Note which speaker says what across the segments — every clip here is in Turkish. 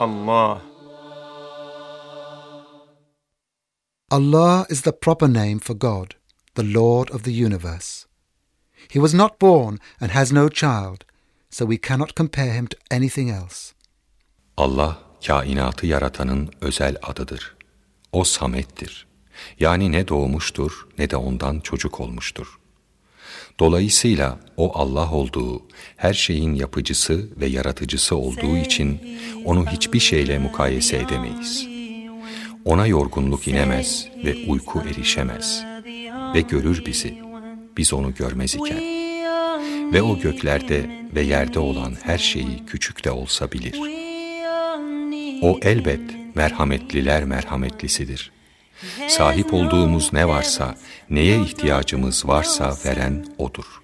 Speaker 1: Allah.
Speaker 2: Allah is the proper name for God, the Lord of the universe. He was not born and has no child, so we cannot compare him to anything else.
Speaker 3: Allah, kainatı yaratanın özel adıdır. O Samet'tir. Yani ne doğmuştur ne de ondan çocuk olmuştur. Dolayısıyla o Allah olduğu, her şeyin yapıcısı ve yaratıcısı olduğu için onu hiçbir şeyle mukayese edemeyiz. Ona yorgunluk inemez ve uyku erişemez ve görür bizi, biz onu görmez iken. Ve o göklerde ve yerde olan her şeyi küçük de olsa bilir. O elbet merhametliler merhametlisidir. Sahip olduğumuz ne varsa, neye ihtiyacımız varsa veren O'dur.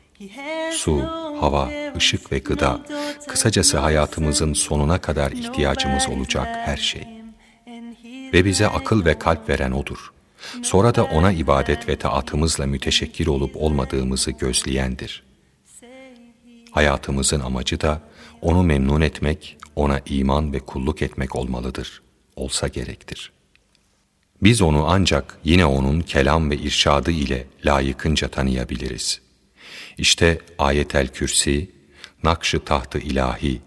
Speaker 3: Su, hava, ışık ve gıda, kısacası hayatımızın sonuna kadar ihtiyacımız olacak her şey. Ve bize akıl ve kalp veren O'dur. Sonra da O'na ibadet ve taatımızla müteşekkir olup olmadığımızı gözleyendir. Hayatımızın amacı da O'nu memnun etmek, O'na iman ve kulluk etmek olmalıdır, olsa gerektir.'' Biz onu ancak yine onun kelam ve irşadı ile layıkınca tanıyabiliriz. İşte ayetel kürsi, nakşı tahtı ilahi